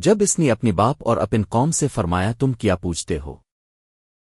جب اس نے اپنی باپ اور اپن قوم سے فرمایا تم کیا پوچھتے ہو؟